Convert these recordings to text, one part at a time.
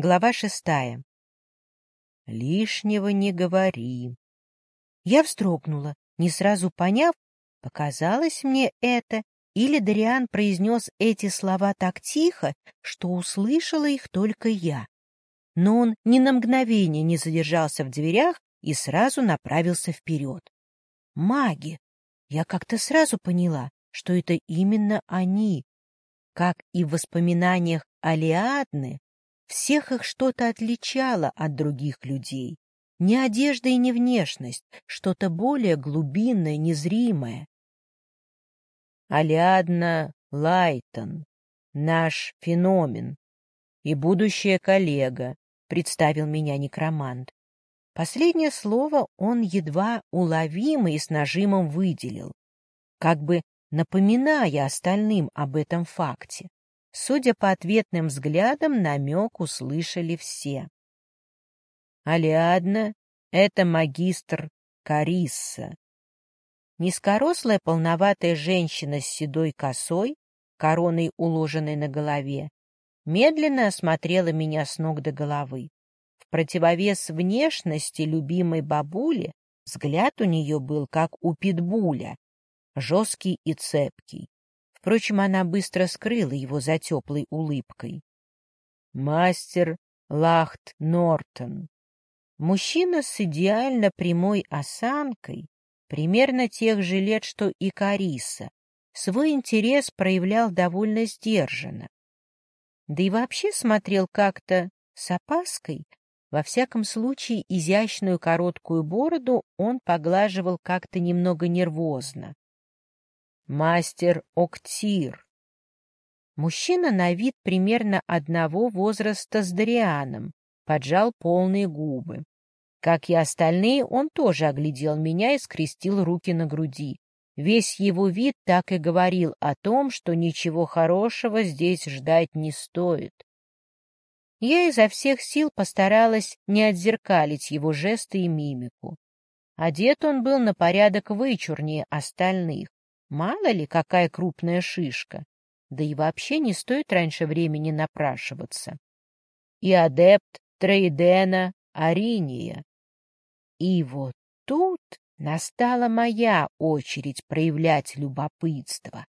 Глава шестая. Лишнего не говори. Я вздрогнула, не сразу поняв, показалось мне это, или Дариан произнес эти слова так тихо, что услышала их только я. Но он ни на мгновение не задержался в дверях и сразу направился вперед. Маги! Я как-то сразу поняла, что это именно они. Как и в воспоминаниях Алиадны, всех их что-то отличало от других людей. Не одежда и не внешность, что-то более глубинное, незримое. Алиадна Лайтон, наш феномен и будущая коллега, представил меня некромант. Последнее слово он едва уловимо и с нажимом выделил, как бы напоминая остальным об этом факте. Судя по ответным взглядам, намек услышали все. Алиадна — это магистр Карисса. Низкорослая полноватая женщина с седой косой, короной уложенной на голове, медленно осмотрела меня с ног до головы. В противовес внешности любимой бабули взгляд у нее был как у питбуля, жесткий и цепкий. Впрочем, она быстро скрыла его за теплой улыбкой. Мастер Лахт Нортон. Мужчина с идеально прямой осанкой, примерно тех же лет, что и Кариса, свой интерес проявлял довольно сдержанно. Да и вообще смотрел как-то с опаской. Во всяком случае, изящную короткую бороду он поглаживал как-то немного нервозно мастер Октир. Мужчина на вид примерно одного возраста с Дарианом, поджал полные губы. Как и остальные, он тоже оглядел меня и скрестил руки на груди. Весь его вид так и говорил о том, что ничего хорошего здесь ждать не стоит. Я изо всех сил постаралась не отзеркалить его жесты и мимику. Одет он был на порядок вычурнее остальных. Мало ли, какая крупная шишка. Да и вообще не стоит раньше времени напрашиваться. И адепт Трейдена Ариния. И вот тут настала моя очередь проявлять любопытство.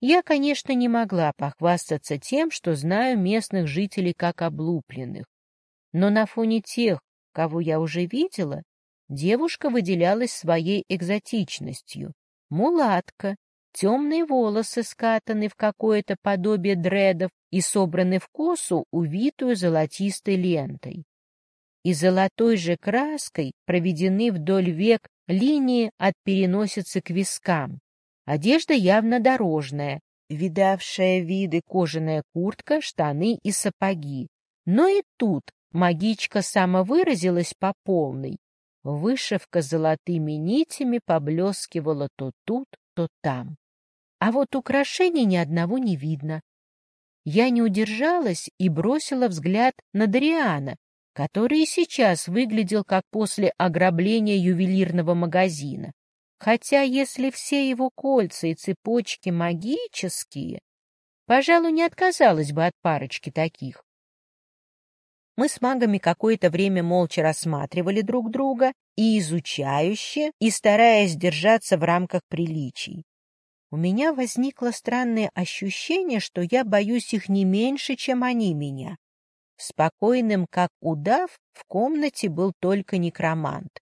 Я, конечно, не могла похвастаться тем, что знаю местных жителей как облупленных, но на фоне тех, кого я уже видела, девушка выделялась своей экзотичностью, Мулатка, темные волосы скатаны в какое-то подобие дредов и собраны в косу, увитую золотистой лентой. И золотой же краской проведены вдоль век линии от переносицы к вискам. Одежда явно дорожная, видавшая виды кожаная куртка, штаны и сапоги. Но и тут магичка самовыразилась по полной Вышивка золотыми нитями поблескивала то тут, то там. А вот украшений ни одного не видно. Я не удержалась и бросила взгляд на Дариана, который и сейчас выглядел как после ограбления ювелирного магазина. Хотя если все его кольца и цепочки магические, пожалуй, не отказалась бы от парочки таких. Мы с магами какое-то время молча рассматривали друг друга и изучающе, и стараясь держаться в рамках приличий. У меня возникло странное ощущение, что я боюсь их не меньше, чем они меня. Спокойным, как удав, в комнате был только некромант.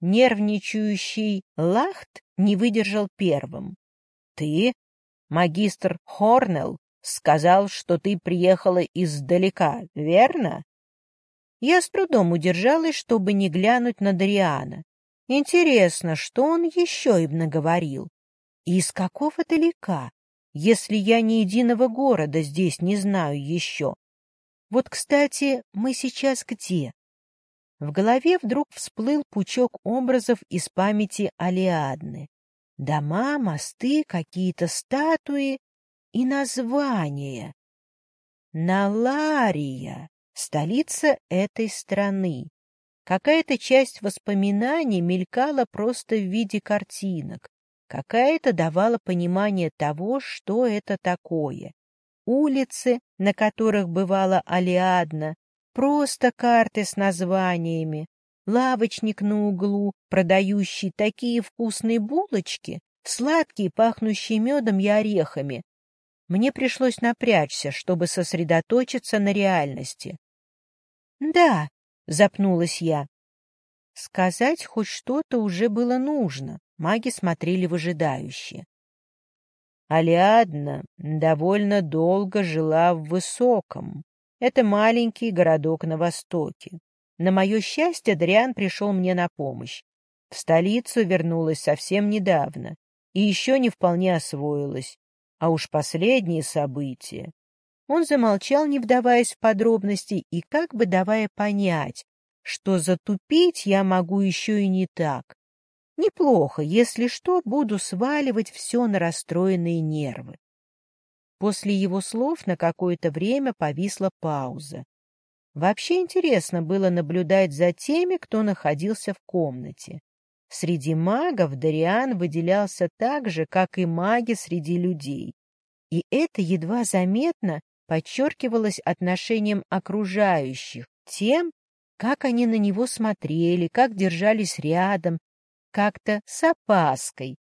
Нервничающий Лахт не выдержал первым. — Ты, магистр Хорнелл, сказал, что ты приехала издалека, верно? Я с трудом удержалась, чтобы не глянуть на Дариана. Интересно, что он еще им наговорил? И из какого далека, если я ни единого города здесь не знаю еще? Вот, кстати, мы сейчас где? В голове вдруг всплыл пучок образов из памяти Алиадны. Дома, мосты, какие-то статуи и названия. Налария столица этой страны. Какая-то часть воспоминаний мелькала просто в виде картинок, какая-то давала понимание того, что это такое. Улицы, на которых бывала Алиадна, просто карты с названиями, лавочник на углу, продающий такие вкусные булочки, сладкие, пахнущие медом и орехами. Мне пришлось напрячься, чтобы сосредоточиться на реальности. «Да», — запнулась я. Сказать хоть что-то уже было нужно. Маги смотрели выжидающе. Алиадна довольно долго жила в Высоком. Это маленький городок на востоке. На мое счастье, Дриан пришел мне на помощь. В столицу вернулась совсем недавно и еще не вполне освоилась. А уж последние события. Он замолчал, не вдаваясь в подробности, и как бы давая понять, что затупить я могу еще и не так. Неплохо, если что, буду сваливать все на расстроенные нервы. После его слов на какое-то время повисла пауза. Вообще интересно было наблюдать за теми, кто находился в комнате. Среди магов Дариан выделялся так же, как и маги среди людей. И это едва заметно подчеркивалось отношением окружающих, тем, как они на него смотрели, как держались рядом, как-то с опаской.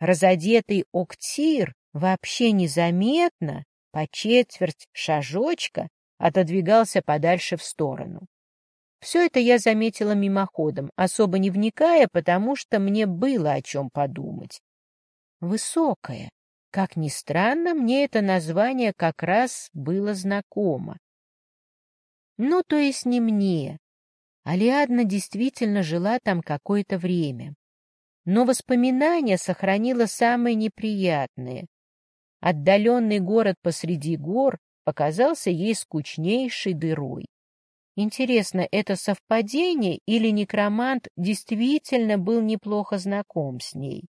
Разодетый октир вообще незаметно, по четверть шажочка, отодвигался подальше в сторону. Все это я заметила мимоходом, особо не вникая, потому что мне было о чем подумать. Высокая. Как ни странно, мне это название как раз было знакомо. Ну, то есть не мне, Алиадна действительно жила там какое-то время. Но воспоминания сохранила самые неприятные. Отдаленный город посреди гор показался ей скучнейшей дырой. Интересно, это совпадение или некромант действительно был неплохо знаком с ней?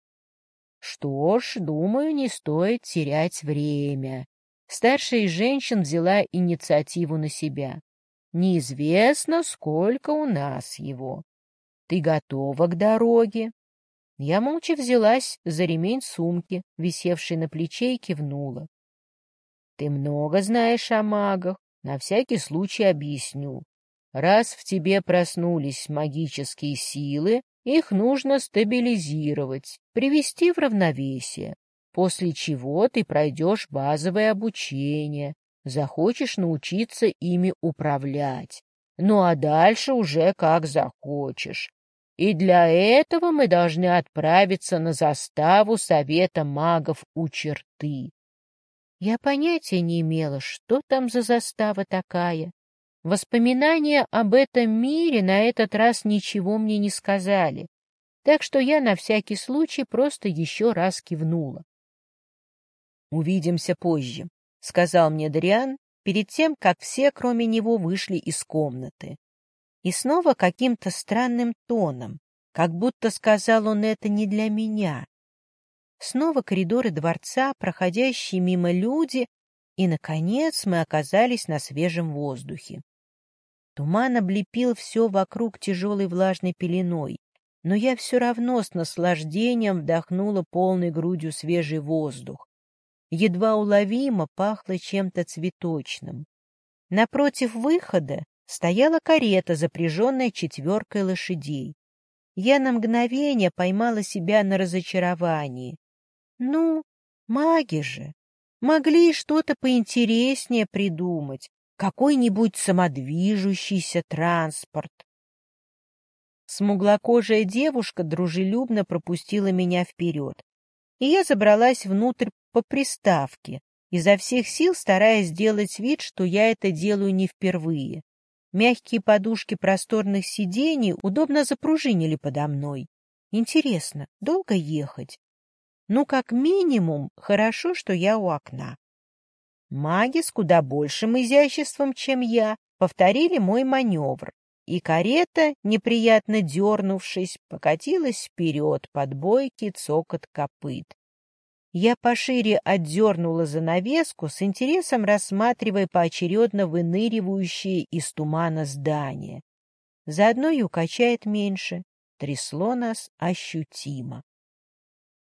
Что ж, думаю, не стоит терять время. Старшая из женщин взяла инициативу на себя. Неизвестно, сколько у нас его. Ты готова к дороге? Я молча взялась за ремень сумки, висевшей на плече, и кивнула. Ты много знаешь о магах, на всякий случай объясню. Раз в тебе проснулись магические силы, их нужно стабилизировать, привести в равновесие, после чего ты пройдешь базовое обучение, захочешь научиться ими управлять. Ну а дальше уже как захочешь. И для этого мы должны отправиться на заставу Совета магов у черты. Я понятия не имела, что там за застава такая. Воспоминания об этом мире на этот раз ничего мне не сказали, так что я на всякий случай просто еще раз кивнула. «Увидимся позже», — сказал мне Дриан перед тем, как все, кроме него, вышли из комнаты. И снова каким-то странным тоном, как будто сказал он это не для меня. Снова коридоры дворца, проходящие мимо люди, и, наконец, мы оказались на свежем воздухе. Туман облепил все вокруг тяжелой влажной пеленой, но я все равно с наслаждением вдохнула полной грудью свежий воздух, едва уловимо пахло чем-то цветочным. Напротив выхода стояла карета, запряженная четверкой лошадей. Я на мгновение поймала себя на разочаровании. Ну, маги же! Могли что-то поинтереснее придумать, какой-нибудь самодвижущийся транспорт. Смуглокожая девушка дружелюбно пропустила меня вперед, и я забралась внутрь по приставке, изо всех сил стараясь сделать вид, что я это делаю не впервые. Мягкие подушки просторных сидений удобно запружинили подо мной. Интересно, долго ехать? Ну, как минимум, хорошо, что я у окна. Маги с куда большим изяществом, чем я, повторили мой маневр, и карета, неприятно дернувшись, покатилась вперед под бойкий цокот копыт. Я пошире отдернула занавеску, с интересом рассматривая поочередно выныривающие из тумана здания. Заодно и укачает меньше. Трясло нас ощутимо.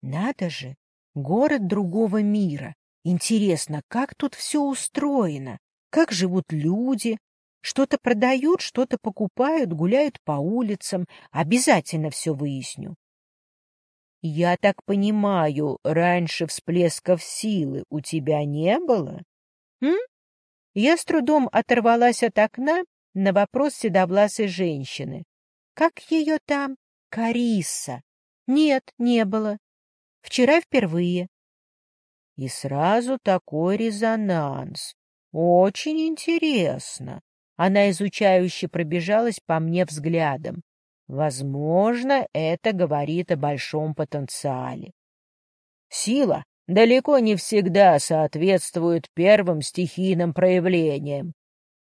Надо же, город другого мира. Интересно, как тут все устроено? Как живут люди? Что-то продают, что-то покупают, гуляют по улицам. Обязательно все выясню. Я так понимаю, раньше всплесков силы у тебя не было? М? Я с трудом оторвалась от окна на вопрос седовласой женщины. Как ее там? Кариса. Нет, не было. Вчера впервые. И сразу такой резонанс. Очень интересно. Она изучающе пробежалась по мне взглядом. Возможно, это говорит о большом потенциале. Сила далеко не всегда соответствует первым стихийным проявлениям.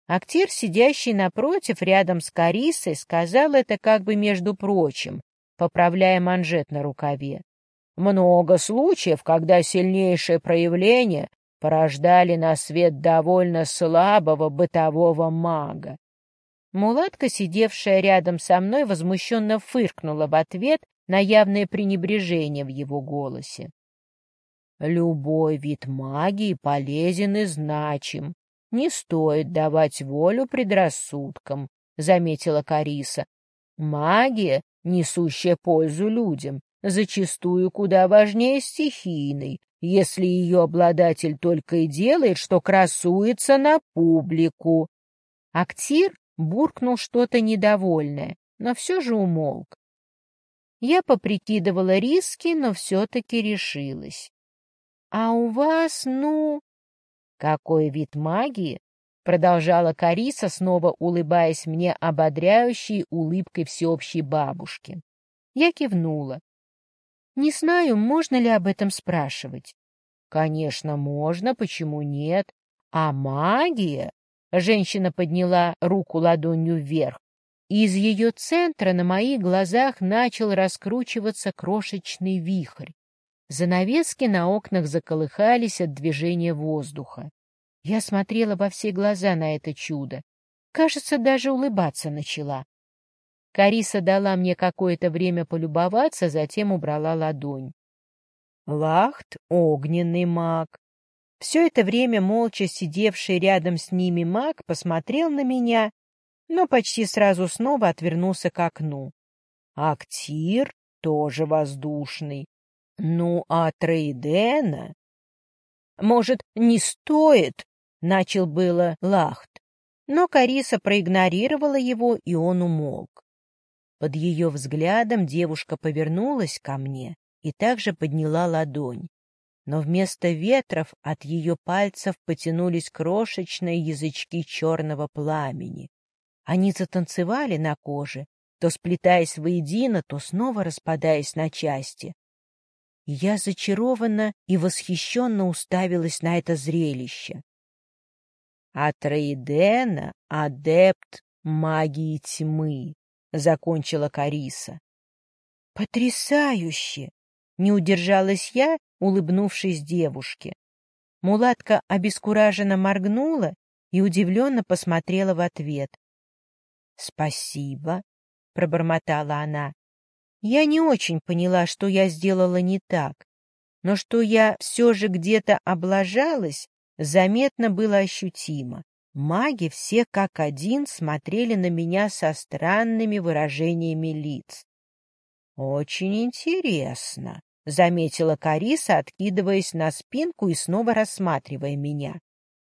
Актер, сидящий напротив, рядом с Карисой, сказал это как бы между прочим, поправляя манжет на рукаве. Много случаев, когда сильнейшие проявления порождали на свет довольно слабого бытового мага. Мулатка, сидевшая рядом со мной, возмущенно фыркнула в ответ на явное пренебрежение в его голосе. «Любой вид магии полезен и значим. Не стоит давать волю предрассудкам», — заметила Кариса. «Магия, несущая пользу людям, зачастую куда важнее стихийной, если ее обладатель только и делает, что красуется на публику». Актир буркнул что-то недовольное, но все же умолк. Я поприкидывала риски, но все-таки решилась. — А у вас, ну... — Какой вид магии? — продолжала Кариса, снова улыбаясь мне ободряющей улыбкой всеобщей бабушки. Я кивнула. Не знаю, можно ли об этом спрашивать. — Конечно, можно, почему нет? А магия? Женщина подняла руку ладонью вверх. Из ее центра на моих глазах начал раскручиваться крошечный вихрь. Занавески на окнах заколыхались от движения воздуха. Я смотрела во все глаза на это чудо. Кажется, даже улыбаться начала. Кариса дала мне какое-то время полюбоваться, затем убрала ладонь. Лахт — огненный маг, все это время молча сидевший рядом с ними маг посмотрел на меня, но почти сразу снова отвернулся к окну. Актир тоже воздушный. Ну, а Трейдена... Может, не стоит? Начал было Лахт, но Кариса проигнорировала его, и он умолк. Под ее взглядом девушка повернулась ко мне и также подняла ладонь но вместо ветров от ее пальцев потянулись крошечные язычки черного пламени. Они затанцевали на коже, то сплетаясь воедино, то снова распадаясь на части. я зачарованно и восхищенно уставилась на это зрелище. «Атроидена — адепт магии тьмы», — закончила Кариса. «Потрясающе!» — не удержалась я улыбнувшись девушке. Мулатка обескураженно моргнула и удивленно посмотрела в ответ. — Спасибо, — пробормотала она. Я не очень поняла, что я сделала не так, но что я все же где-то облажалась, заметно было ощутимо. Маги все как один смотрели на меня со странными выражениями лиц. «Очень интересно», — заметила Кариса, откидываясь на спинку и снова рассматривая меня.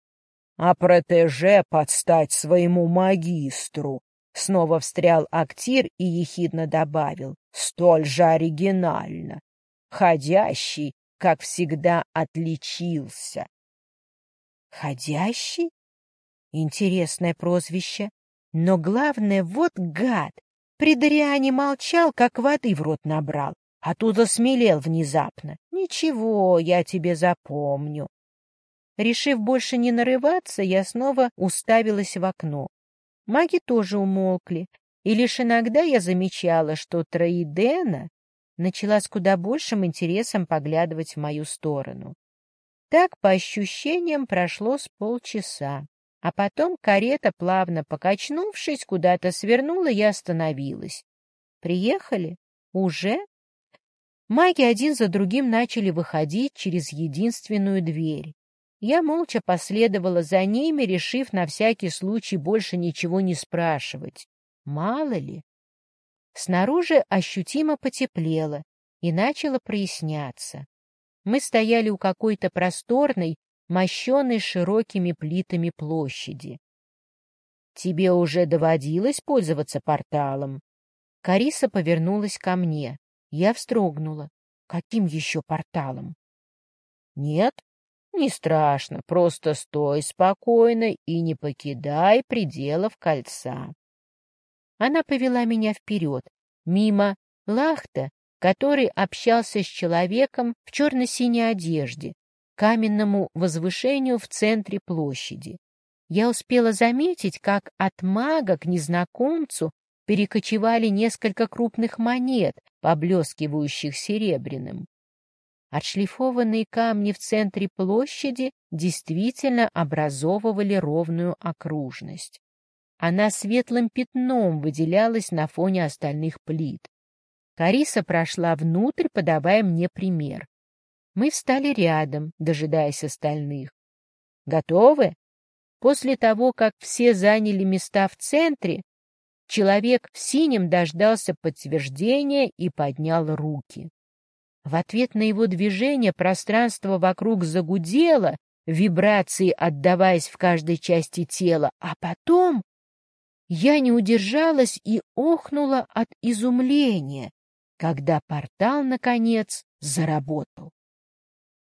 — А протеже подстать своему магистру! — снова встрял Актир и ехидно добавил. — Столь же оригинально! Ходящий, как всегда, отличился. — Ходящий? Интересное прозвище. Но главное, вот гад! При Дариане молчал, как воды в рот набрал. Оттуда смелел внезапно. Ничего, я тебе запомню. Решив больше не нарываться, я снова уставилась в окно. Маги тоже умолкли, и лишь иногда я замечала, что Троидена начала с куда большим интересом поглядывать в мою сторону. Так, по ощущениям, прошло с полчаса, а потом карета, плавно покачнувшись, куда-то свернула и остановилась. «Приехали? Уже?» Маги один за другим начали выходить через единственную дверь. Я молча последовала за ними, решив на всякий случай больше ничего не спрашивать. Мало ли. Снаружи ощутимо потеплело и начало проясняться. Мы стояли у какой-то просторной, мощенной широкими плитами площади. «Тебе уже доводилось пользоваться порталом?» Кариса повернулась ко мне. Я вздрогнула. «Каким еще порталом?» «Нет, не страшно, просто стой спокойно и не покидай пределов кольца». Она повела меня вперед, мимо Лахта, который общался с человеком в черно-синей одежде, каменному возвышению в центре площади. Я успела заметить, как от мага к незнакомцу перекочевали несколько крупных монет, поблескивающих серебряным. Отшлифованные камни в центре площади действительно образовывали ровную окружность. Она светлым пятном выделялась на фоне остальных плит. Кариса прошла внутрь, подавая мне пример. Мы встали рядом, дожидаясь остальных. Готовы? После того, как все заняли места в центре, человек в синем дождался подтверждения и поднял руки. В ответ на его движение пространство вокруг загудело, вибрации отдаваясь в каждой части тела, а потом я не удержалась и охнула от изумления, когда портал, наконец, заработал.